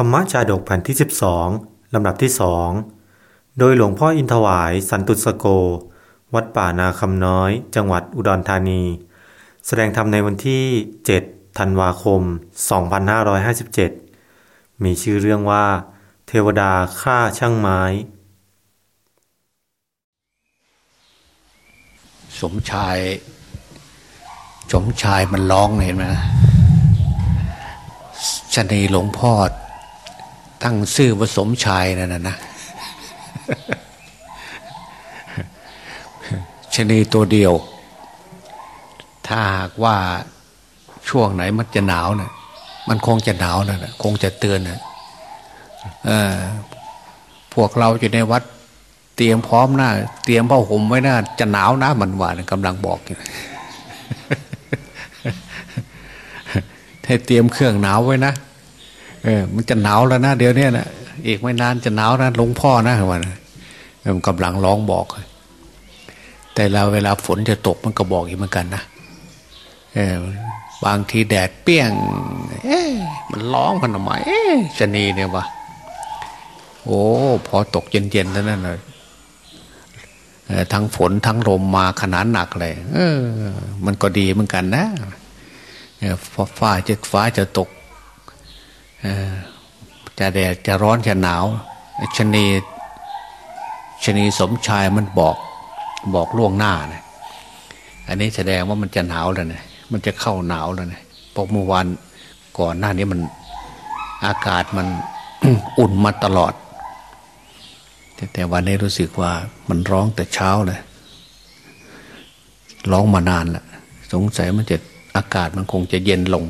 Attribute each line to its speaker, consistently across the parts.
Speaker 1: ธรรมจาดกแผ่นที่ 12 ลำดับที่สองโดยหลวงพ่ออินทวายสันตุสโก วัดป่านาคำน้อย จังหวัดอุดรธานี แสดงธรรมในวันที่ 7 ธันวาคม 2557 มีชื่อเรื่องว่า เทวดาฆ่าช่างไม้
Speaker 2: สมชาย สมชายมันร้องเห็นไหมชนีหลวงพ่อ ตั้งชื่อว่าสมชายนั่นนะนะชนีตัวเดียว ถ้าหากว่าช่วงไหนมันจะหนาวเนะ่ยมันคงจะหนาวนะ่ะคงจะเตือนนะเออพวกเราอยู่ในวัด เตรียมพร้อมหน้า เตรียมผ้าห่มไว้หน้า จะหนาวนะมันหวานกำลังบอกอยู่ให้เตรียมเครื่องหนาวไว้นะ เออ มันจะหนาวแล้วนะเดี๋ยวนี้นะอีกไม่นานจะหนาวนะหลวงพ่อนะมันมันกำลังร้องบอก แต่เราเวลาฝนจะตกมันก็บอกอีกเหมือนกันนะเออบางทีแดดเปี้ยง เอ๊มันร้องมันทำไมเอ๊ชนีเนี่ยวะโอ้พอตกเย็นๆแล้วนั่นเลยทั้งฝนทั้งลมมาขนาดหนักเลยเออ มันก็ดีเหมือนกันนะฟ้าจะฟ้าจะตก จะแดดจะร้อนจะหนาวชนีชนีสมชายมันบอกบอกล่วงหน้านะอันนี้แสดงว่ามันจะหนาวแล้วนะมันจะเข้าหนาวแล้วนะเพราะเมื่อวานก่อนหน้านี้มันอากาศมันอุ่นมาตลอด แต่วันนี้รู้สึกว่ามันร้องแต่เช้าเลยร้องมานานแล้วสงสัยมันจะอากาศมันคงจะเย็นลง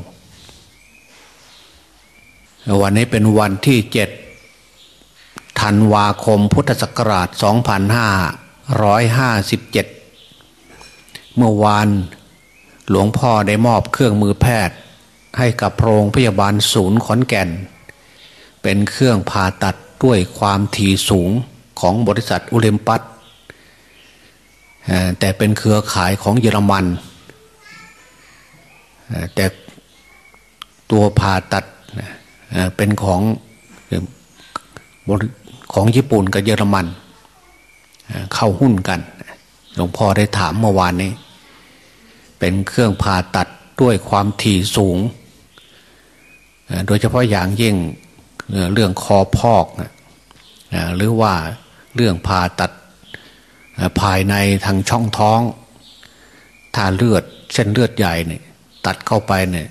Speaker 2: วันนี้เป็นวันที่เจ็ดธันวาคมพุทธศักราช 2557 เมื่อวานหลวงพ่อได้มอบเครื่องมือแพทย์ ให้กับโรงพยาบาลศูนย์ขอนแก่น เป็นเครื่องผ่าตัดด้วยความถี่สูงของบริษัทอุเลมปัสแต่เป็นเครือข่ายของเยอรมัน แต่ตัวผ่าตัด เป็นของของญี่ปุ่นกับเยอรมัน เข้าหุ้นกัน หลวงพ่อได้ถามเมื่อวานนี้ เป็นเครื่องผ่าตัดด้วยความถี่สูง โดยเฉพาะอย่างยิ่งเรื่องคอพอก หรือว่าเรื่องผ่าตัดภายในทางช่องท้อง ถ้าเลือดเส้นเลือดใหญ่เนี่ยตัดเข้าไปเนี่ย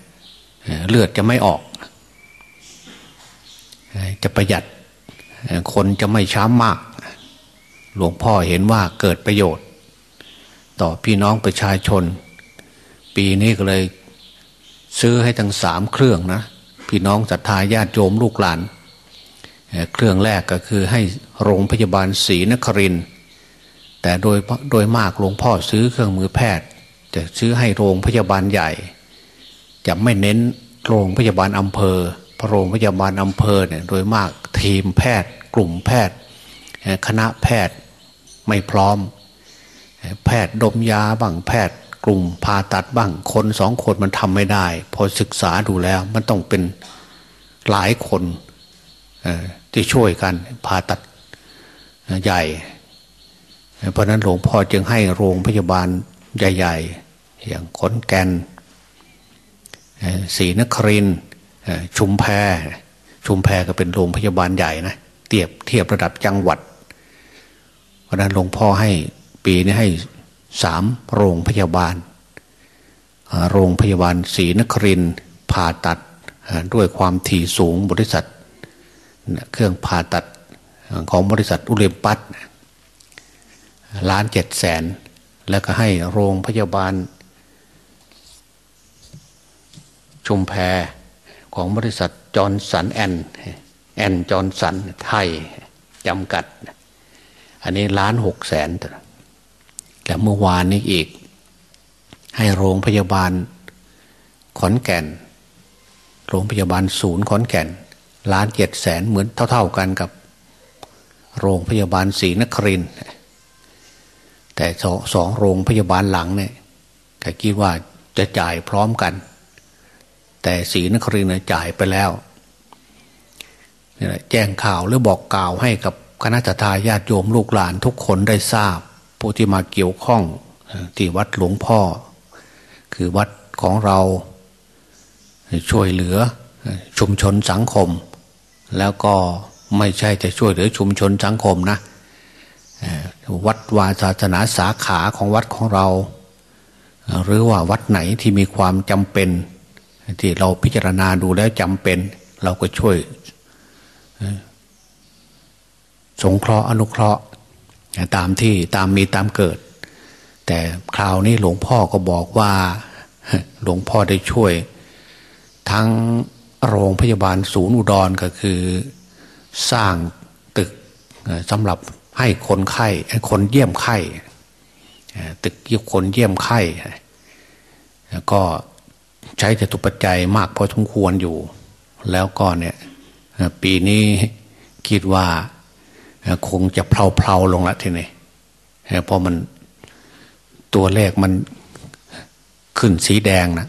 Speaker 2: เลือดจะไม่ออก จะประหยัดคนจะไม่ช้ำมาก หลวงพ่อเห็นว่าเกิดประโยชน์ ต่อพี่น้องประชาชน ปีนี้ก็เลยซื้อให้ทั้งสามเครื่องนะพี่น้องศรัทธาญาติโยมลูกหลาน เครื่องแรกก็คือให้โรงพยาบาลศรีนคริน แต่โดยโดยมากหลวงพ่อซื้อเครื่องมือแพทย์ จะซื้อให้โรงพยาบาลใหญ่ จะไม่เน้นโรงพยาบาลอำเภอ พระโรงพยาบาลอำเภอเนี่ยโดยมากทีมแพทย์ กลุ่มแพทย์ คณะแพทย์ไม่พร้อม แพทย์ดมยาบ้างแพทย์ กลุ่มผ่าตัดบ้างคนสองคนมันทำไม่ได้ พอศึกษาดูแล้วมันต้องเป็นหลายคนที่ช่วยกันผ่าตัดใหญ่ เพราะนั้นหลวงพ่อจึงให้โรงพยาบาลใหญ่ ๆ อย่างขนแกนศรีนคริน ชุมแพชุมแพก็เป็นโรงพยาบาลใหญ่นะเทียบเทียบระดับจังหวัด เพราะนั้นหลวงพ่อให้ปีนี้ให้สามโรงพยาบาล โรงพยาบาลศรีนครินผ่าตัดด้วยความถี่สูงบริษัท เครื่องผ่าตัดของบริษัทอุเรมปัตล้านเจ็ดแสน แล้วก็ให้โรงพยาบาล ชุมแพ ของบริษัท Johnson and and Johnson ไทยจำกัด อันนี้ล้านหกแสนแต่เมื่อวานนี้อีก ให้โรงพยาบาลขอนแก่น โรงพยาบาลศูนย์ขอนแก่นล้านเจ็ดแสนเหมือนเท่า ๆกันกับ โรงพยาบาลศรีนครินทร์แต่สองโรงพยาบาลหลังเนี่ยก็คิดว่าจะจ่ายพร้อมกัน แต่ศรีนครินจ่ายไปแล้วแจ้งข่าวหรือบอกกล่าวให้กับคณะทาญาติโยมลูกหลานทุกคนได้ทราบ ผู้ที่มาเกี่ยวข้องที่วัดหลวงพ่อ คือวัดของเราช่วยเหลือชุมชนสังคม แล้วก็ไม่ใช่จะช่วยเหลือชุมชนสังคมนะวัดวาศาสนาสาขาของวัดของเรา หรือว่าวัดไหนที่มีความจำเป็น ที่เราพิจารณาดูแล้วจำเป็น เราก็ช่วยสงเคราะห์อนุเคราะห์ตามที่ตามมีตามเกิด แต่คราวนี้หลวงพ่อก็บอกว่า หลวงพ่อได้ช่วย ทั้งโรงพยาบาลศูนย์อุดรก็คือ สร้างตึกสำหรับให้คนไข้คนเยี่ยมไข้ตึกยี่คนเยี่ยมไข้ก็ ใช้จตุปัจจัยมากพอสมควรอยู่ แล้วก็เนี่ยปีนี้คิดว่าคงจะเพลาๆลงละทีนี้เพราะมันตัวเลขมันขึ้นสีแดงนะ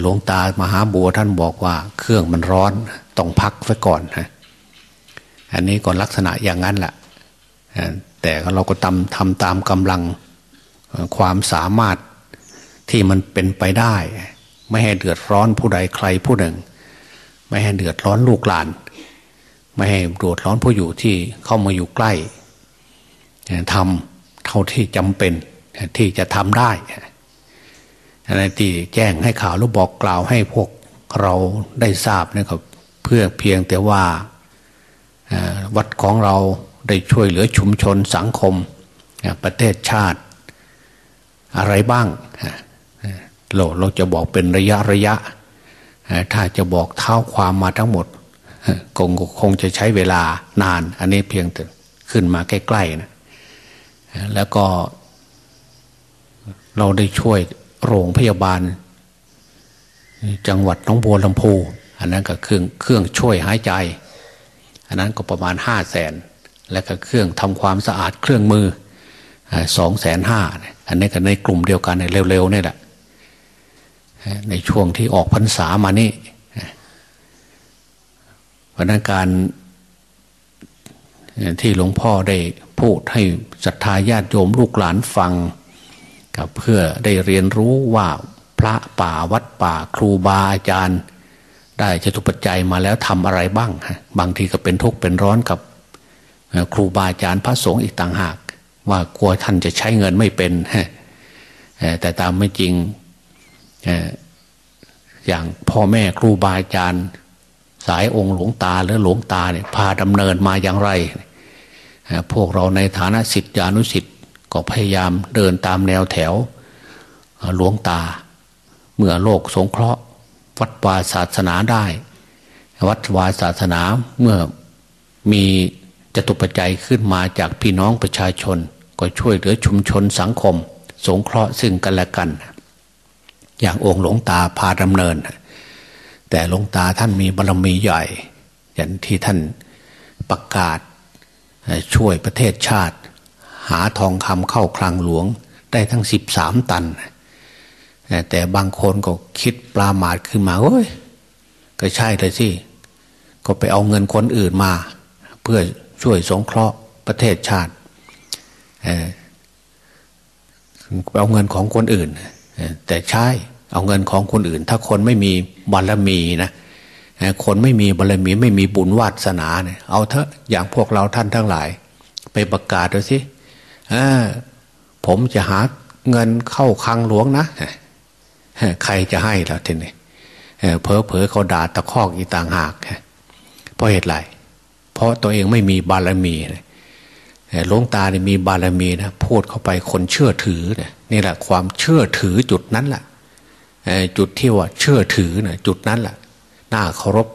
Speaker 2: หลวงตามหาบัวท่านบอกว่า เครื่องมันร้อนต้องพักไว้ก่อนฮะอันนี้ก็ลักษณะอย่างนั้นแหละแต่เราก็ทำทำตามกำลังความสามารถที่มันเป็นไปได้ ไม่ให้เดือดร้อนผู้ใดใครผู้หนึ่ง ไม่ให้เดือดร้อนลูกหลาน ไม่ให้เดือดร้อนผู้อยู่ที่เข้ามาอยู่ใกล้ทำเท่าที่จำเป็นที่จะทำได้อะไรที่แจ้งให้ข่าวหรือบอกกล่าวให้พวกเราได้ทราบนะครับเพื่อเพียงแต่ว่าวัดของเราได้ช่วยเหลือชุมชนสังคมประเทศชาติ อะไรบ้าง เราเราจะบอกเป็นระยะระยะ ถ้าจะบอกเท้าความมาทั้งหมดคงคงจะใช้เวลานาน อันนี้เพียงแต่ขึ้นมาใกล้ๆนะแล้วก็ เราได้ช่วยโรงพยาบาล จังหวัดน้องบัวลำพู อันนั้นก็เครื่องเครื่องช่วยหายใจ อันนั้นก็ประมาณห้าแสนและก็เครื่องทำความสะอาดเครื่องมือสองแสนห้าอันนี้ก็ในกลุ่มเดียวกันเร็วๆนี่แหละ ในช่วงที่ออกพรรษามานี่เพราะนั้นการที่หลวงพ่อได้พูดให้ศรัทธาญาติโยมลูกหลานฟังกับเพื่อได้เรียนรู้ว่าพระป่าวัดป่าครูบาอาจารย์ ได้จตุปัจจัยมาแล้วทำอะไรบ้าง บางทีก็เป็นทุกข์เป็นร้อนกับครูบาอาจารย์พระสงฆ์อีกต่างหาก ว่ากลัวท่านจะใช้เงินไม่เป็นแต่ตามไม่จริง อย่างพ่อแม่ครูบาอาจารย์ สายองค์หลวงตาหรือหลวงตาเนี่ยพาดำเนินมาอย่างไร พวกเราในฐานะสิทธิอนุสิทธิ์ก็พยายามเดินตามแนวแถวหลวงตา เมื่อโลกสงเคราะห์ วัดวาศาสนาได้ วัดวาศาสนาเมื่อมีจตุปัจจัยขึ้นมาจากพี่น้องประชาชน ก็ช่วยเหลือชุมชนสังคม สงเคราะห์ซึ่งกันและกัน อย่างองค์หลวงตาพาดำเนิน แต่หลวงตาท่านมีบารรมีใหญ่ อย่างที่ท่านประกาศช่วยประเทศชาติ หาทองคำเข้าคลังหลวงได้ทั้งสิบสามตัน แต่บางคนก็คิดปลาหมาดขึ้นมาเฮ้ยก็ใช่เลยสิก็ไปเอาเงินคนอื่นมา เพื่อช่วยสงเคราะห์ประเทศชาติเอาเงินของคนอื่น แต่ใช่เอาเงินของคนอื่น ถ้าคนไม่มีบารมีนะคนไม่มีบารมีไม่มีบุญวาสนาเนี่ยเอาเถอะอย่างพวกเราท่านทั้งหลาย ไปประกาศดูสิผมจะหาเงินเข้าคังหลวงนะใครจะให้ล่ะทีนี้เพอเพอเขาด่าตะคอกอีต่างหากเพราะเหตุไรเพราะตัวเองไม่มีบารมี หลวงตาเนี่ยมีบารมีนะพูดเข้าไปคนเชื่อถือเนี่ยนี่แหละ ความเชื่อถือจุดนั้นแหละจุดที่ว่าเชื่อถือเนี่ยจุดนั้นแหละน่าเคารพ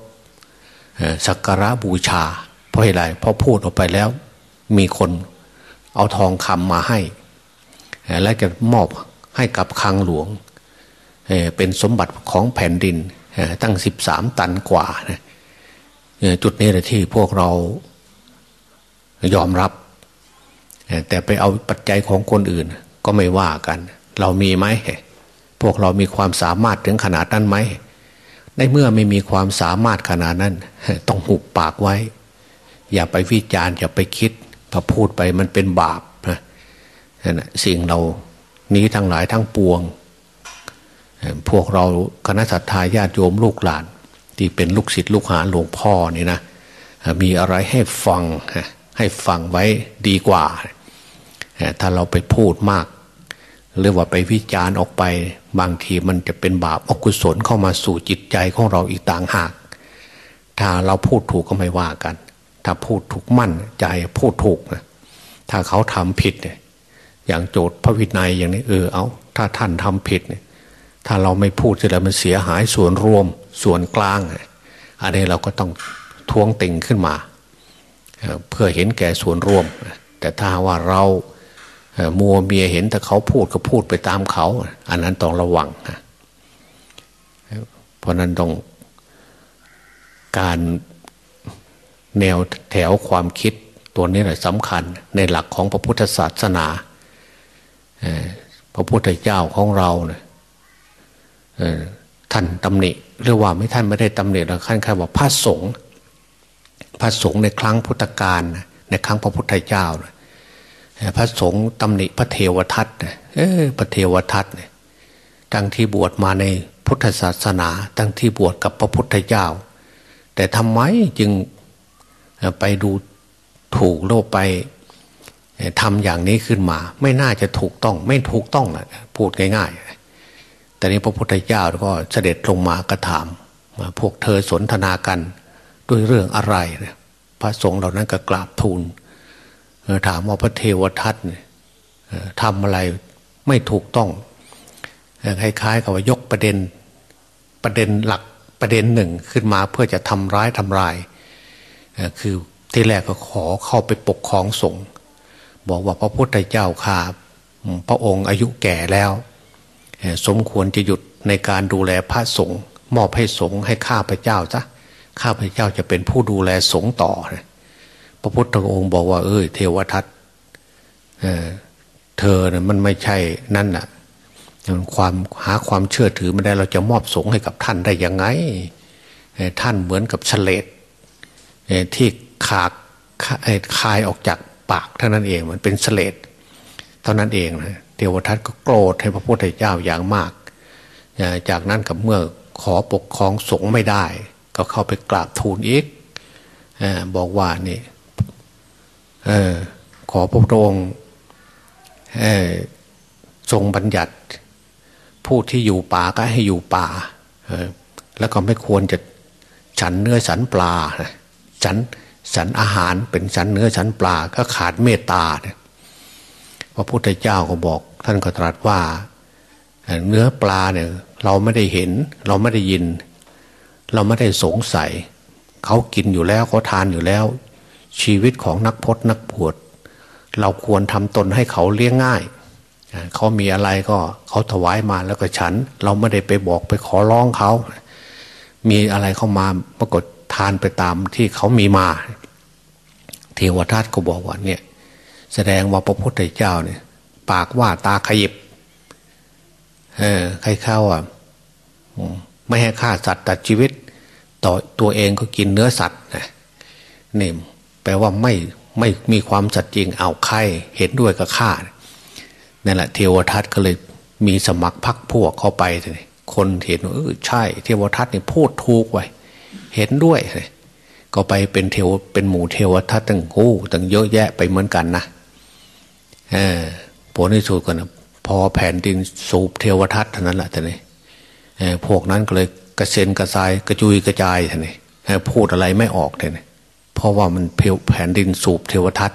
Speaker 2: สักการะบูชา เพราะอะไรเพราะพูดออกไปแล้ว มีคนเอาทองคำมาให้ และจะมอบให้กับคังหลวงเป็นสมบัติของแผ่นดินตั้งสิบสามตันกว่านะจุดนี้แหละที่พวกเรายอมรับ แต่ไปเอาปัจจัยของคนอื่น ก็ไม่ว่ากัน เรามีไหมพวกเรามีความสามารถถึงขนาดนั้นไหมในเมื่อไม่มีความสามารถขนาดนั้น ต้องหุบปากไว้ อย่าไปวิจารณ์อย่าไปคิดพอพูดไปมันเป็นบาปนะสิ่งเรานี้ทั้งหลายทั้งปวง พวกเราคณะสัตยาญาติโยมลูกหลาน ที่เป็นลูกศิษย์ลูกหาหลวงพ่อนี่นะมีอะไรให้ฟังให้ฟังไว้ดีกว่า ถ้าเราไปพูดมาก หรือว่าไปวิจารณ์ออกไปบางทีมันจะเป็นบาปอกุศลเข้ามาสู่จิตใจของเราอีกต่างหาก ถ้าเราพูดถูกก็ไม่ว่ากัน ถ้าพูดถูกมั่นใจพูดถูกนะถ้าเขาทำผิดเนี่ยอย่างโจทย์พระวินัยอย่างนี้เออเอาถ้าท่านทำผิดเนี่ยถ้าเราไม่พูดจะแล้วมันเสียหายส่วนรวมส่วนกลาง อันนี้เราก็ต้องท้วงติงขึ้นมา เพื่อเห็นแก่ส่วนรวม แต่ถ้าว่าเรา มัวเมียเห็นแต่เขาพูดก็พูดไปตามเขา อันนั้นต้องระวังเพราะนั้นต้องการแนวแถวความคิดตัวนี้แหละสำคัญในหลักของพระพุทธศาสนาพระพุทธเจ้าของเราเนี่ยท่านตำหนิเรียกว่าไม่ท่านไม่ได้ตำหนิแล้วท่านแค่ว่าพระสงฆ์พระสงฆ์ในครั้งพุทธกาลในครั้งพระพุทธเจ้า พระสงฆ์ตำหนิพระเทวทัตเออพระเทวทัตเนี่ยตั้งที่บวชมาในพุทธศาสนา ตั้งที่บวชกับพระพุทธเจ้า แต่ทำไมจึงไปดูถูกโลกไปทำอย่างนี้ขึ้นมา ไม่น่าจะถูกต้อง ไม่ถูกต้องแหละพูดง่ายๆ แต่นี้พระพุทธเจ้าก็เสด็จลงมากระถามมาพวกเธอสนทนากันด้วยเรื่องอะไรพระสงฆ์เหล่านั้นก็กราบทูล ถามว่าพระเทวทัตทำอะไรไม่ถูกต้องคล้ายๆกับว่ายกประเด็นประเด็นหลักประเด็นหนึ่งขึ้นมาเพื่อจะทำร้ายทำลาย คือที่แรกก็ขอเข้าไปปกครองสงฆ์บอกว่าพระพุทธเจ้าข่าพระองค์อายุแก่แล้ว สมควรจะหยุดในการดูแลพระสงฆ์มอบให้สงฆ์ให้ข้าพเจ้าซะข้าพเจ้าจะเป็นผู้ดูแลสงฆ์ต่อ พระพุทธองค์บอกว่า เอ้ยเทวทัตเเธอเนี่ยมันไม่ใช่นั่นน่ะความหาความเชื่อถือไม่ได้เราจะมอบสงให้กับท่านได้ยังไง ท่านเหมือนกับเฉลดที่ขากคายออกจากปากเท่านั้นเองมันเป็นเสลดเท่านั้นเองนะเทวทัตก็โกรธให้พระพุทธเจ้าอย่างมาก จากนั้นกับเมื่อขอปกครองสงฆ์ไม่ได้ ก็เข้าไปกราบทูลอีกบอกว่านี่ ขอพระพุทธองค์ทรงบัญญัติ ผู้ที่อยู่ป่าก็ให้อยู่ป่าแล้วก็ไม่ควรจะฉันเนื้อฉันปลาฉันฉันอาหารเป็นฉันเนื้อฉันปลาก็ขาดเมตตาเนี่ยพระพุทธเจ้าก็บอก ท่านก็ตรัสว่า เนื้อปลาเนี่ยเราไม่ได้เห็น เราไม่ได้ยิน เราไม่ได้สงสัย เขากินอยู่แล้วเขาทานอยู่แล้ว ชีวิตของนักพจนักบวชเราควรทำตนให้เขาเลี้ยงง่าย เขามีอะไรก็เขาถวายมาแล้วก็ฉัน เราไม่ได้ไปบอกไปขอร้องเขา มีอะไรเข้ามาปรากฏทานไปตามที่เขามีมา เทวทัตก็บอกว่าเนี่ย แสดงว่าพระพุทธเจ้าเนี่ย ปากว่าตาขยิบ เออใครเข้าอะไม่ให้ฆ่าสัตว์ตัดชีวิต ต่อตัวเองก็กินเนื้อสัตว์นะนี่ แปลว่าไม่ไม่มีความสัตย์จริงเอาใครเห็นด้วยกับฆ่านั่นแหละเทวทัตก็เลยมีสมัครพักพวกเข้าไปเลยคนเห็นว่าเออใช่ เทวทัตนี่พูดถูกไว้เห็นด้วยก็ไปเป็นเทวเป็นหมู่เทวทัตตั้งโอ้ตั้งเยอะแยะไปเหมือนกันนะเออผลที่สุดกันนะพอแผ่นดินสูบเทวทัตเท่านั้นแหละท่านนี่พวกนั้นก็เลยกระเซ็นกระซายกระจุยกระจายท่านนี่พูดอะไรไม่ออกท่านนี่ ราะว่ามันแผ่นดินสูบเทวทัต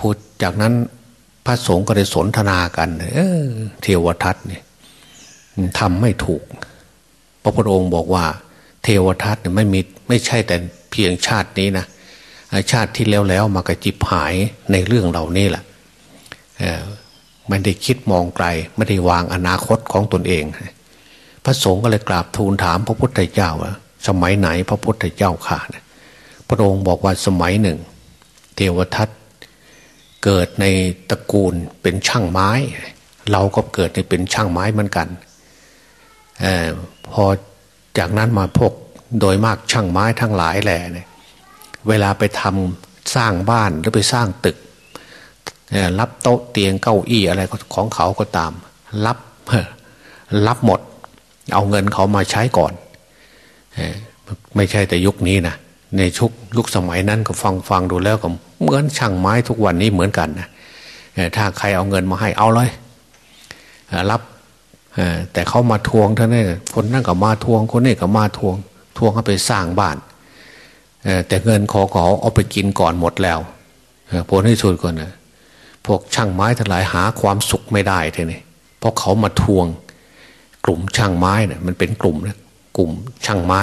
Speaker 2: พูดจากนั้นพระสงฆ์ก็ได้สนทนากัน เออเทวทัตเนี่ยทำไม่ถูก พระพุทธองค์บอกว่า เทวทัตเนี่ยไม่มีไม่ใช่แต่เพียงชาตินี้นะชาติที่แล้วแล้วมากระจิบหายในเรื่องเหล่านี้แหละไม่ได้คิดมองไกลไม่ได้วางอนาคตของตนเอง พระสงฆ์ก็เลยกราบทูลถามพระพุทธเจ้าว่าสมัยไหนพระพุทธเจ้าข่าพ ระองค์บอกว่าสมัยหนึ่ง เทวทัตเกิดในตระกูลเป็นช่างไม้ เราก็เกิดในเป็นช่างไม้เหมือนกันอพอจากนั้นมาพวกโดยมากช่างไม้ทั้งหลายแหละเนี่ยเวลาไปทำสร้างบ้านหรือไปสร้างตึกรับโต๊ะเตียงเก้าอี้อะไรของเขาก็ตาม รับรับหมด เอาเงินเขามาใช้ก่อน ไม่ใช่แต่ยุคนี้นะ ในชุกยุคสมัยนั้นก็ฟังฟังดูแล้วก็เหมือนช่างไม้ทุกวันนี้เหมือนกันนะถ้าใครเอาเงินมาให้เอาเลยรับแต่เขามาทวงท่านนี่คนนั่นก็มาทวงคนนี้ก็มาทวง ทวงเขาไปสร้างบ้านแต่เงินขอขอเอาไปกินก่อนหมดแล้วผลที่สุดก่อนนะพวกช่างไม้ทั้งหลายหาความสุขไม่ได้ทีนี้เพราะเขามาทวง กลุ่มช่างไม้เนี่ยมันเป็นกลุ่มนะกลุ่มช่างไม้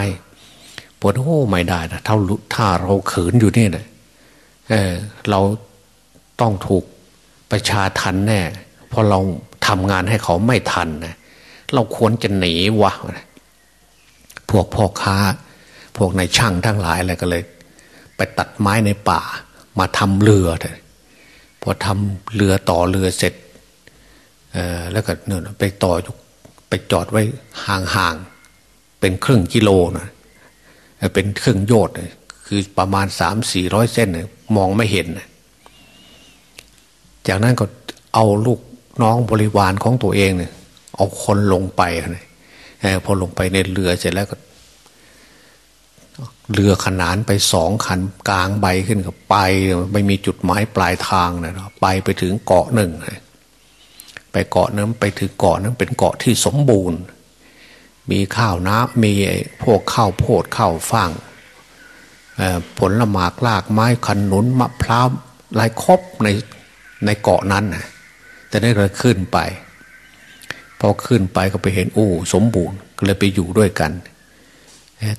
Speaker 2: ปวดโอ้ไม่ได้นะถ้าถ้าเราขืนอยู่นี่นะเออเราต้องถูกประชาทันแน่เพราะเราทำงานให้เขาไม่ทันนะเราควรจะหนีวะพวกพ่อค้า พวกนายช่างทั้งหลายอะไรก็เลย ไปตัดไม้ในป่า มาทำเรือเลยพอทำเรือต่อเรือเสร็จแล้วก็เนี่ยไปต่อไปจอดไว้ห่างๆเป็นครึ่งกิโลนะ เป็นเครึ่องโยดคือประมาณสามสี่ร้อยเส้นมองไม่เห็น จากนั้นก็เอาลูกน้องบริวารของตัวเองเนี่ยเอาคนลงไปนะพอลงไปในเรือเสร็จแล้วก็ เรือขนานไปสองคันกลางใบขึ้นกับไป ไม่มีจุดหมายปลายทางนะไปไปถึงเกาะหนึ่งไปเกาะนั้นไปถึงเกาะนั้นเป็นเกาะที่สมบูรณ์ มีข้าวน้ำมีพวกข้าวโพดข้าวฟ่างผลละหมากลากไม้ขนุนมะพร้าวลายครบในในเกาะนั้นนะแต่นี่เราขึ้นไป พอขึ้นไปก็ไปเห็นโอ้สมบูรณ์ก็เลยไปอยู่ด้วยกัน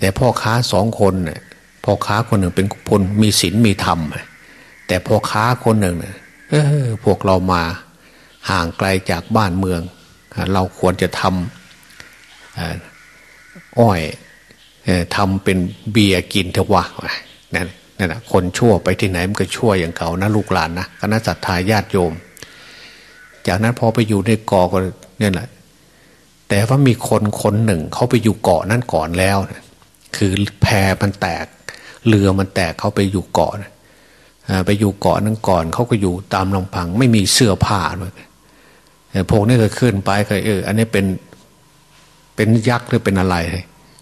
Speaker 2: แต่พ่อค้าสองคนน่ยพ่อค้าคนหนึ่งเป็นคนมีศีลมีธรรม แต่พ่อค้าคนหนึ่งเนี่ยพวกเรามาห่างไกลจากบ้านเมือง เราควรจะทำ อ้อยทำเป็นเบียร์กินเถอะวะนั่นนั่นนะคนชั่วไปที่ไหนมันก็ชั่วอย่างเขานะลูกหลานนะคณะสัตยาญาติโยม จากนั้นพอไปอยู่ในเกอก็เนี่ยแหละแต่ว่ามีคนคนหนึ่งเขาไปอยู่เกาะนั้นก่อนแล้วคือแพมันแตก เรือมันแตกเขาไปอยู่เกาะไปอยู่เกาะนั้นก่อนเขาก็อยู่ตามลำพัง ไม่มีเสื้อผ้าด้วยพวกนี้ก็ขึ้นไปก็เออ อันนี้เป็น เป็นยักษ์หรือเป็นอะไร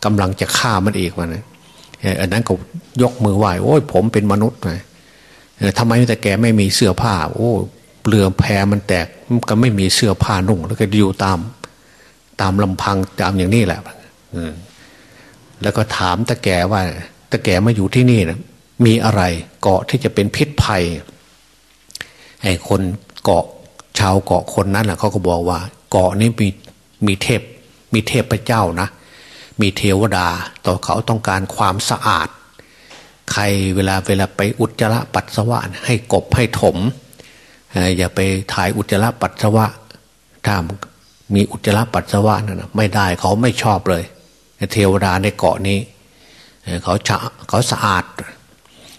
Speaker 2: กำลังจะฆ่ามันอีกวันนี้อันนั้นก็ยกมือไหว้โอ้ยผมเป็นมนุษย์ไงทำไมแต่แกไม่มีเสื้อผ้า โอ้เรือแพมันแตกก็ไม่มีเสื้อผ้านุ่ง แล้วก็อยู่ตาม ตามลำพังตามอย่างนี้แหละแล้วก็ถามตะแกว่าตะแกมาอยู่ที่นี่นะมีอะไรเกาะที่จะเป็นพิษภัยไอ้คนเกาะชาวเกาะคนนั้นแหละเขาก็บอกว่า เกาะนี้มีมีเทพ มีเทพเจ้านะ มีเทวดาต่อเขาต้องการความสะอาด ใครเวลาเวลาไปอุจจาระปัสสาวะให้กบให้ถม อย่าไปถ่ายอุจจาระปัสสาวะถ้ามีอุจจาระปัสสาวะนั่นไม่ได้เขาไม่ชอบเลย เทวดาในเกาะนี้เขาฉะเขาสะอาด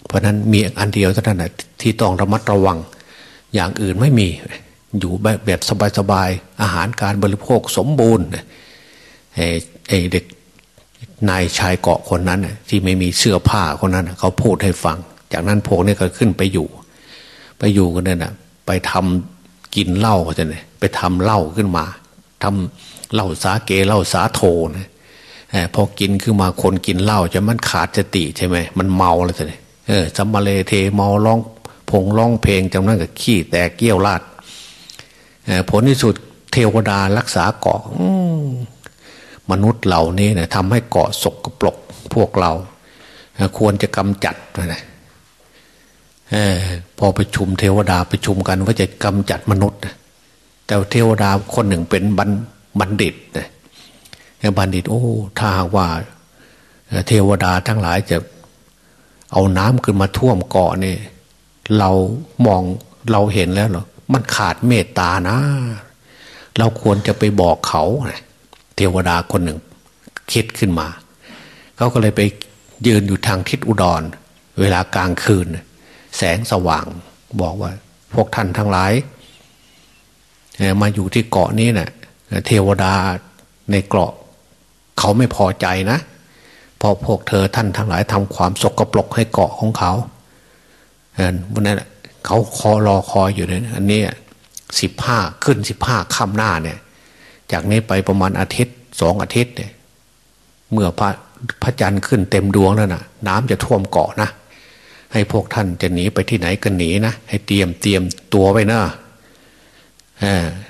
Speaker 2: เพราะนั้นมีอันเดียวเท่านั้นที่ต้องระมัดระวังอย่างอื่นไม่มีอยู่แบบสบายๆอาหารการบริโภคสมบูรณ์ เด็กนายชายเกาะคนนั้นที่ไม่มีเสื้อผ้าคนนั้นเขาพูดให้ฟัง จากนั้นพวกนี้ก็ขึ้นไปอยู่ ไปอยู่กันเนี่ยนะไปทำกินเหล้าเขาจะเนี่ยไปทำเหล้าขึ้นมาทำเหล้าสาเกเหล้าสาโทนะพอกินขึ้นมาคนกินเหล้าจะมันขาดสติใช่ไหมมันเมาแล้วจะเออสัมมาเลเทเมาร้องพงร้องเพลงจำนั้นกับขี้แตกเกี้ยวลาดผลที่สุดเทวดารักษาเกาะ มนุษย์เหล่านี้เนี่ยทำให้เกาะสกปรกพวกเรา ควรจะกำจัดนะพอไปชุมเทวดาไปชุมกันว่าจะกำจัดมนุษย์ แต่เทวดาคนหนึ่งเป็นบัณบดิตนะบัณฑิตโอ้ถ้าว่าเทวดาทั้งหลายจะเอาน้ำขึ้นมาท่วมเกาะนี่เรามองเราเห็นแล้วเหรอมันขาดเมตตานะ เราควรจะไปบอกเขา เทวดาคนหนึ่ง คิดขึ้นมา เขาก็เลยไปยืนอยู่ทางทิศอุดร เวลากลางคืน แสงสว่างบอกว่า พวกท่านทั้งหลายมาอยู่ที่เกาะนี้เนะ่ยเทวดาในเกาะ เขาไม่พอใจนะเพราะพวกเธอท่านทั้งหลายทำความสกปรกให้เกาะของเขาวันนั้นเขาคอรอคอยอยู่เนี่ยอันนี้สิบห้าขึ้นสิบห้าค่ำหน้าเนี่ย จากนี้ไปประมาณอาทิตย์สองอาทิตย์เนี่ยเมื่อพระพระจันทร์ขึ้นเต็มดวงแล้วนะน้ำจะท่วมเกาะนะ ให้พวกท่านจะหนีไปที่ไหนก็หนีนะ ให้เตรียมเตรียมตัวไว้นะ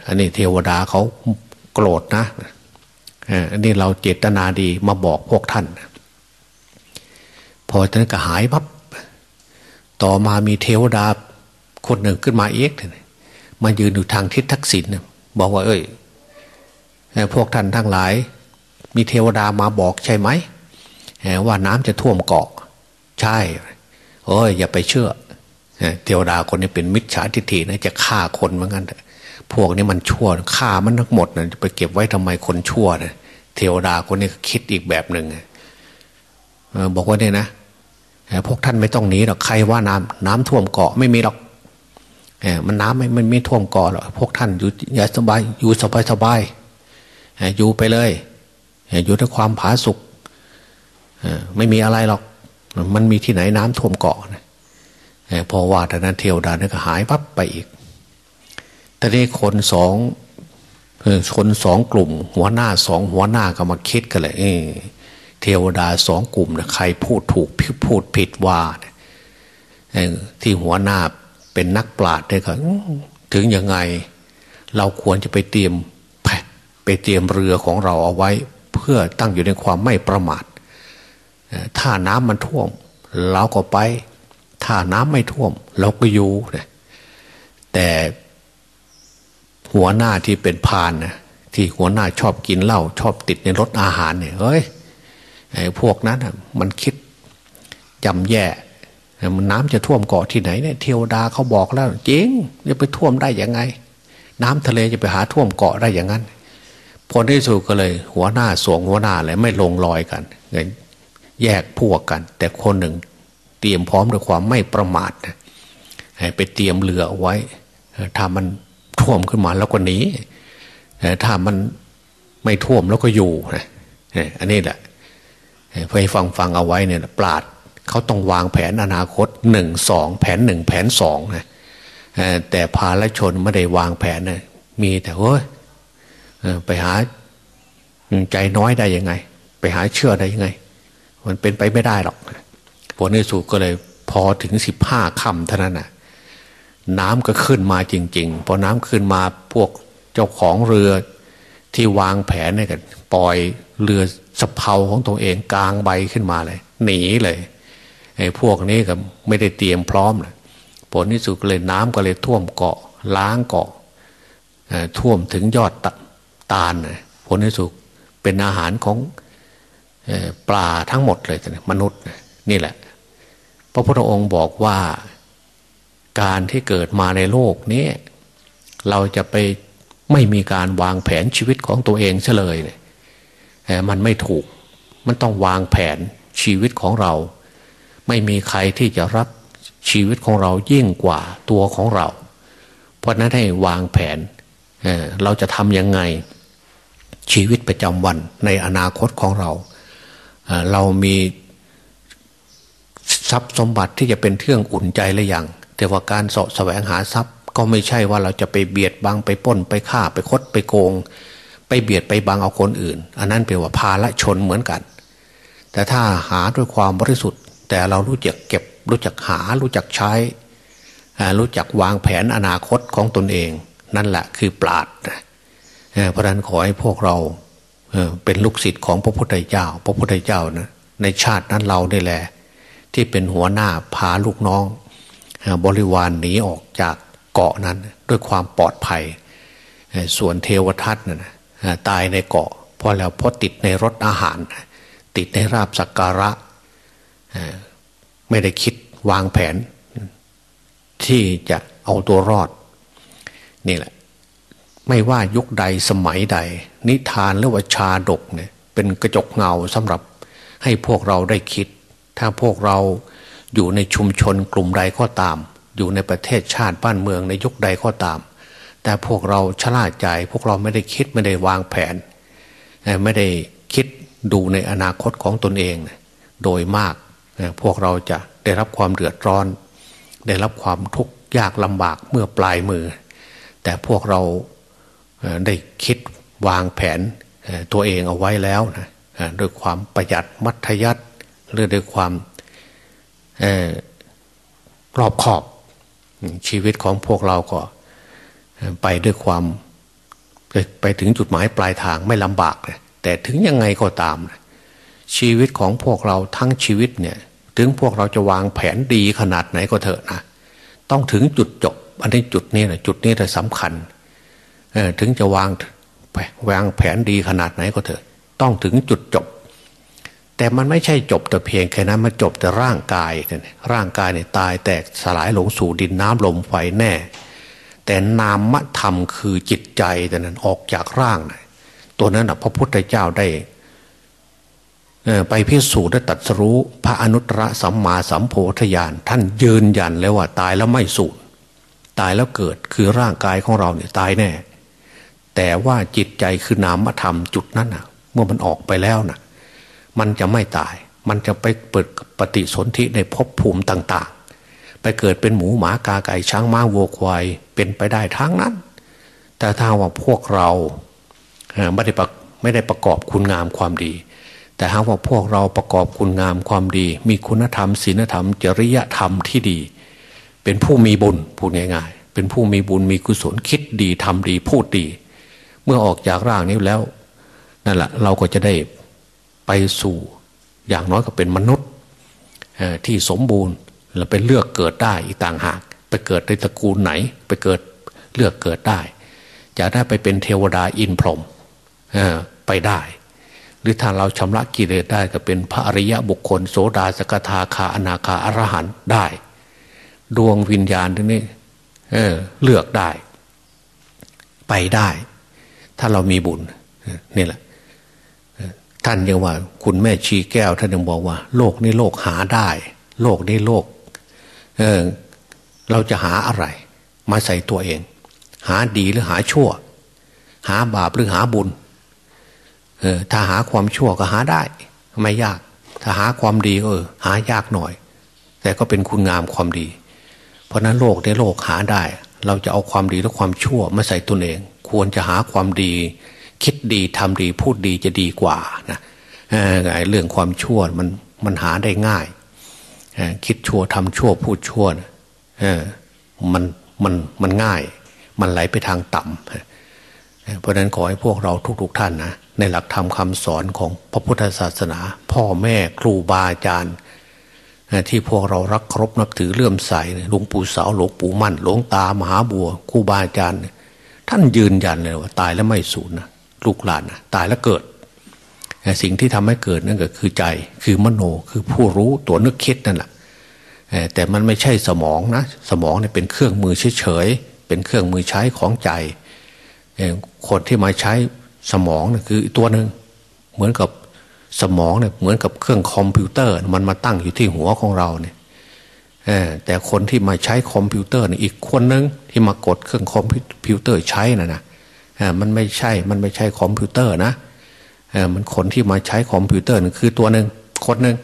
Speaker 2: อันนี้เทวดาเขาโกรธนะอันนี้เราเจตนาดีมาบอกพวกท่าน พอท่านก็หายปั๊บต่อมามีเทวดาคนหนึ่งขึ้นมาเอกมายืนอยู่ทางทิศทักษิณบอกว่า เอ้ย พวกท่านทั้งหลาย มีเทวดามาบอกใช่ไหมว่าน้ำจะท่วมเกาะ ใช่โอ้ยอย่าไปเชื่อเทวดาคนนี้เป็นมิจฉาทิฐินะจะฆ่าคนเหมือนกันพวกนี้มันชั่วฆ่ามันทั้งหมดนะจะไปเก็บไว้ทำไมคนชั่วนะเทวดาคนนี้คิดอีกแบบหนึ่งบอกว่าเนี่ยนะพวกท่านไม่ต้องหนีหรอกใครว่าน้ำน้ำท่วมเกาะไม่มีหรอกมันน้ำไม่ไม่ไม่ท่วมเกาะหรอกพวกท่านอยู่อย่าสบายอยู่สบายสบาย อยู่ไปเลยอยู่ด้วยความผาสุกไม่มีอะไรหรอก มันมีที่ไหนน้ำท่วมเกาะนะพอว่าแต่นั้นเทวดาเนี่ยก็หายปั๊บไปอีกแต่นี้คนสองคนสองกลุ่ม หัวหน้าสองหัวหน้าก็มาคิดกันเลยเทวดาสองกลุ่มนะใครพูดถูกพูดผิดว่าที่หัวหน้าเป็นนักปราชญ์เนี่ยก็ถึงยังไง เราควรจะไปเตรียม เตรียมเรือของเราเอาไว้ เพื่อตั้งอยู่ในความไม่ประมาทถ้าน้ำมันท่วมเราก็ไป ถ้าน้ำไม่ท่วม เราก็อยู่แต่หัวหน้าที่เป็นพานนะที่หัวหน้าชอบกินเหล้าชอบติดในรถอาหารเนี่ยเฮ้ยไอ้พวกนั้นมันคิดจำแย่มันน้ำจะท่วมเกาะที่ไหนเนี่ยเทวดาเขาบอกแล้วจริงจะไปท่วมได้ยังไง น้ำทะเลจะไปหาท่วมเกาะได้อย่างนั้น ผลที่สุดก็เลย หัวหน้าสวงหัวหน้าเลยไม่ลงรอยกันแยกพวกกัน แต่คนหนึ่งเตรียมพร้อมด้วยความไม่ประมาทไปเตรียมเรือไว้ ถ้ามันท่วมขึ้นมาแล้วก็หนีถ้ามันไม่ท่วมแล้วก็อยู่นะอันนี้แหละเพื่อให้ฟังฟังเอาไว้เนี่ยปราดเขาต้องวางแผนอนาคตหนึ่งสองแผนหนึ่งแผนสองนะแต่พาลชนไม่ได้วางแผนนะมีแต่เฮ้ย ไปหาใจน้อยได้ยังไง ไปหาเชื่อได้ยังไง มันเป็นไปไม่ได้หรอกผลในสุดก็เลยพอถึงสิบห้าค่ำเท่านั้นนะน้ำก็ขึ้นมาจริง ๆ พอน้ำขึ้นมาพวกเจ้าของเรือที่วางแผนเนี่ยกันปล่อยเรือสะเพาของตัวเองกลางใบขึ้นมาเลย หนีเลยไอ้พวกนี้ก็ไม่ได้เตรียมพร้อมเลยผลที่สุดเลยน้ำก็เลยท่วมเกาะล้างเกาะท่วมถึงยอดต ตาลผลที่สุดเป็นอาหารของปลาทั้งหมดเลยมนุษย์นี่แหละ พระพุทธองค์บอกว่าการที่เกิดมาในโลกนี้เราจะไปไม่มีการวางแผนชีวิตของตัวเองเฉลยเนี่ยมันไม่ถูก มันต้องวางแผนชีวิตของเรา ไม่มีใครที่จะรับชีวิตของเรายิ่งกว่าตัวของเรา เพราะนั้นให้วางแผน เราจะทำยังไง ชีวิตประจำวันในอนาคตของเรา เรามีทรัพย์สมบัติที่จะเป็นเครื่องอุ่นใจหรือยังแต่ว่าการสาะแสวงหาทรัพย์ก็ไม่ใช่ว่าเราจะไปเบียดบังไปป้นไปฆ่าไปคดไปโกง ไปเบียดไปบังเอาคนอื่น อันนั้นเป็นว่าพาละชนเหมือนกัน แต่ถ้าหาด้วยความบริสุทธิ์ แต่เรารู้จักเก็บ รู้จักหารู้จักใช้ รู้จักวางแผนอนาคตของตนเอง นั่นแหละคือปราด เพราะนั้นขอให้พวกเราเป็นลูกศิษย์ของพระพุทธเจ้า พระพุทธเจ้านะในชาตินั้นเราได้แหละ ที่เป็นหัวหน้าพาลูกน้อง บริวารหนีออกจากเกาะนั้นด้วยความปลอดภัย ส่วนเทวทัตนะตายในเกาะเพราะแล้วเพราะติดในรถอาหาร ติดในราบสักการะ ไม่ได้คิดวางแผน ที่จะเอาตัวรอด นี่แหละ ไม่ว่ายุคใดสมัยใด นิทานหรือว่าชาดกเนี่ยเป็นกระจกเงาสำหรับให้พวกเราได้คิด ถ้าพวกเราอยู่ในชุมชนกลุ่มใดก็ตาม อยู่ในประเทศชาติบ้านเมืองในยุคใดก็ตาม แต่พวกเราชลาใจ พวกเราไม่ได้คิดไม่ได้วางแผน ไม่ได้คิดดูในอนาคตของตนเอง โดยมากพวกเราจะได้รับความเดือดร้อน ได้รับความทุกข์ยากลำบากเมื่อปลายมือ แต่พวกเรา ได้คิดวางแผนตัวเองเอาไว้แล้วนะด้วยความประหยัดมัธยัติหรือด้วยความรอบขอบชีวิตของพวกเราก็ไปด้วยความไปถึงจุดหมายปลายทางไม่ลำบาก แต่ถึงยังไงก็ตาม ชีวิตของพวกเราทั้งชีวิตเนี่ย ถึงพวกเราจะวางแผนดีขนาดไหนก็เถอะนะต้องถึงจุดจบ อันนี้จุดนี้แหละจุดนี้แหละสำคัญ ถึงจะวางวางแผนดีขนาดไหนก็เถอะ ต้องถึงจุดจบ แต่มันไม่ใช่จบแต่เพียงแค่นั้นมันจบแต่ร่างกายเนี่ยร่างกายเนี่ยตายแตกสลายหลงสู่ดินน้ำลมไฟแน่ แต่นามธรรมคือจิตใจแต่นั้นออกจากร่างนะตัวนั้นนะพระพุทธเจ้าได้ไปพิสูจน์และตัดสรู้พระอนุตตรสัมมาสัมโพธิญาณท่านยืนยันแล้วว่าตายแล้วไม่สูญตายแล้วเกิดคือร่างกายของเราเนี่ยตายแน่ แต่ว่าจิตใจคือนามธรรมจุดนั้นนะเมื่อมันออกไปแล้วนะมันจะไม่ตาย มันจะไปเปิดปฏิสนธิในภพภูมิต่าง ๆ ไปเกิดเป็นหมูหมากาไก่ช้างม้าวัวควายเป็นไปได้ทั้งนั้น แต่ถ้าว่าพวกเราไม่ได้ไม่ได้ประกอบคุณงามความดี แต่หากว่าพวกเราประกอบคุณงามความดี มีคุณธรรมศีลธรรม จริยธรรมที่ดี เป็นผู้มีบุญพูดง่าย ๆ เป็นผู้มีบุญมีกุศลคิดดีทำดีพูดดี เมื่อออกจากร่างนี้แล้วนั่นแหละเราก็จะได้ไปสู่อย่างน้อยก็เป็นมนุษย์ที่สมบูรณ์เราไปเลือกเกิดได้อีกต่างหาก ไปเกิดในตระกูลไหน ไปเกิดเลือกเกิดได้จะได้ไปเป็นเทวดาอินพรหมไปได้ หรือถ้าเราชำระกิเลสได้ก็เป็นพระอริยะบุคคลโสดาสกทาคาอนาคาอรหันได้ ดวงวิญญาณที่นี่เเลือกได้ ไปได้ ถ้าเรามีบุญนี่แหละ ท่านยังว่า คุณแม่ชีแก้ว ท่านยังบอกว่า โลกนี้โลกหาได้ โลกนี้โลกเออเราจะหาอะไร มาใส่ตัวเอง หาดีหรือหาชั่ว หาบาปหรือหาบุญเออถ้าหาความชั่วก็หาได้ ไม่ยาก ถ้าหาความดีก็เออหายากหน่อย แต่ก็เป็นคุณงามความดี เพราะนั้นโลกในโลกหาได้ เราจะเอาความดีและความชั่วมาใส่ตนเอง ควรจะหาความดี คิดดีทำดีพูดดีจะดีกว่านะเรื่องความชั่วมันมันหาได้ง่าย คิดชั่วทำชั่วพูดชั่วมันมันมันง่าย มันไหลไปทางต่ำเพราะนั้นขอให้พวกเราทุกๆทท่านนะในหลักธรรมคำสอนของพระพุทธศาสนา พ่อแม่ครูบาอาจารย์ที่พวกเรารักครพนับถือเลื่อมใสหลวงปู่สาวหลวงปู่มั่นหลวงตามหาบัวครูบาอาจารย์ ท่านยืนยันเลยว่า ตายแล้วไม่สูญนะลูกหลานนะตายแล้วเกิดสิ่งที่ทำให้เกิดนั่นก็คือใจ คือมโนคือผู้รู้ตัวนึกคิดนั่นแหละแต่มันไม่ใช่สมองนะ สมองเนี่ยเป็นเครื่องมือเฉยๆเป็นเครื่องมือใช้ของใจคนที่มาใช้สมองเนี่ยคือตัวหนึ่งเหมือนกับสมองเนี่ยเหมือนกับเครื่องคอมพิวเตอร์ มันมาตั้งอยู่ที่หัวของเราเนี่ย แต่คนที่มาใช้คอมพิวเตอร์นี่อีกคนนึงที่มากดเครื่องคอมพิวเตอร์ใช้นะนะมันไม่ใช่ มันไม่ใช่คอมพิวเตอร์นะมันคนที่มาใช้คอมพิวเตอร์นี่คือตัวหนึ่งคนหนึ่ง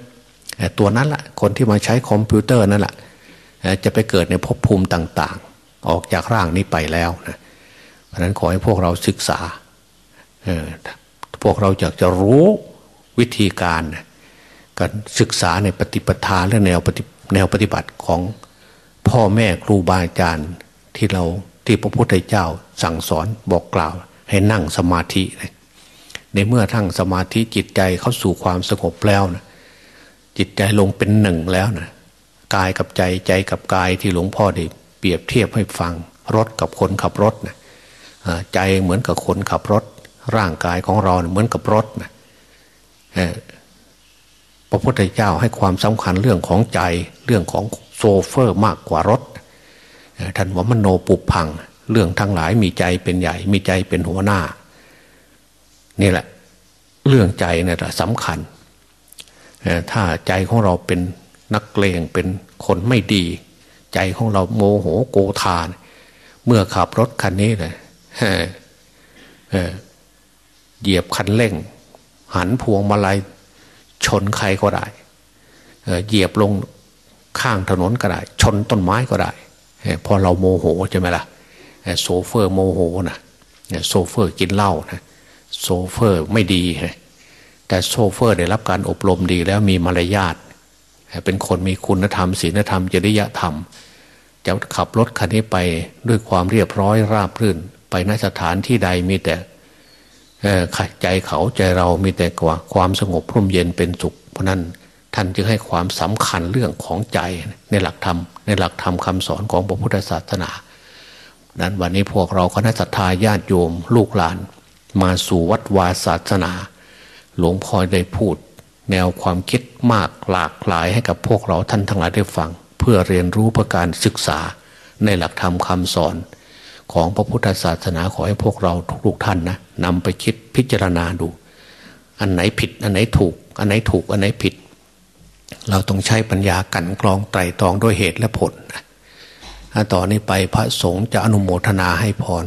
Speaker 2: ตัวนั้นแหละคนที่มาใช้คอมพิวเตอร์นั่นแหละจะไปเกิดในภพภูมิต่าง ๆ ออกจากร่างนี้ไปแล้วนะเพราะนั้นขอให้พวกเราศึกษาพวกเราอยากจะรู้วิธีการการศึกษาในปฏิปทาและแนวปฏิ แนวปฏิบัติของพ่อแม่ครูบาอาจารย์ที่เราที่พระพุทธเจ้าสั่งสอนบอกกล่าว ให้นั่งสมาธิ ในเมื่อทั้งสมาธิจิตใจเข้าสู่ความสงบแล้วนะจิตใจลงเป็นหนึ่งแล้วนะกายกับใจใจกับกายที่หลวงพ่อได้เปรียบเทียบให้ฟังรถกับคนขับรถนะใจเหมือนกับคนขับรถ ร่างกายของเราเหมือนกับรถนะ พระพุทธเจ้าให้ความสำคัญเรื่องของใจเรื่องของโซเฟอร์มากกว่ารถท่านว่ามโนปุพัง เรื่องทั้งหลายมีใจเป็นใหญ่ มีใจเป็นหัวหน้า นี่แหละ เรื่องใจเนี่ยสำคัญ ถ้าใจของเราเป็นนักเลงเป็นคนไม่ดี ใจของเราโมโหโกรธา เมื่อขับรถคันนี้เลยเหยียบคันเร่ง หันพวงมาลัย ชนใครก็ได้เหยียบลงข้างถนนก็ได้ ชนต้นไม้ก็ได้พอเราโมโหใช่ไหมล่ะโชเฟอร์โมโหนะโชเฟอร์กินเหล้านะโซเฟอร์ไม่ดีแต่โซเฟอร์ได้รับการอบรมดีแล้วมีมารยาทเป็นคนมีคุณธรรมศีลธรรมจริยธรรม จะขับรถคันนี้ไปด้วยความเรียบร้อยราบรื่น ไปนสถานที่ใดมีแต่ ใจเขาใจเรามีแต่กว่าความสงบพร่มเย็นเป็นสุข เพราะนั้นท่านจึงให้ความสำคัญเรื่องของใจในหลักธรรมในหลักธรรมคำสอนของพระพุทธศาสนา นั้นวันนี้พวกเราคณะสัตยาญาติโยมลูกหลาน มาสู่วัดวาศาสนา หลวงพ่อได้พูด แนวความคิดมากหลากหลายให้กับพวกเราท่านทั้งหลายได้ฟัง เพื่อเรียนรู้ประการศึกษาในหลักธรรมคำสอน ของพระพุทธศาสนาขอให้พวกเราทุกๆท่านนะนำไปคิดพิจารณาดู อันไหนผิด อันไหนถูก อันไหนถูก อันไหนผิด เราต้องใช้ปัญญากันกรองไตรตรองด้วยเหตุและผลนะต่อนนี้ไปพระสงฆ์จะอนุโมทนาให้พร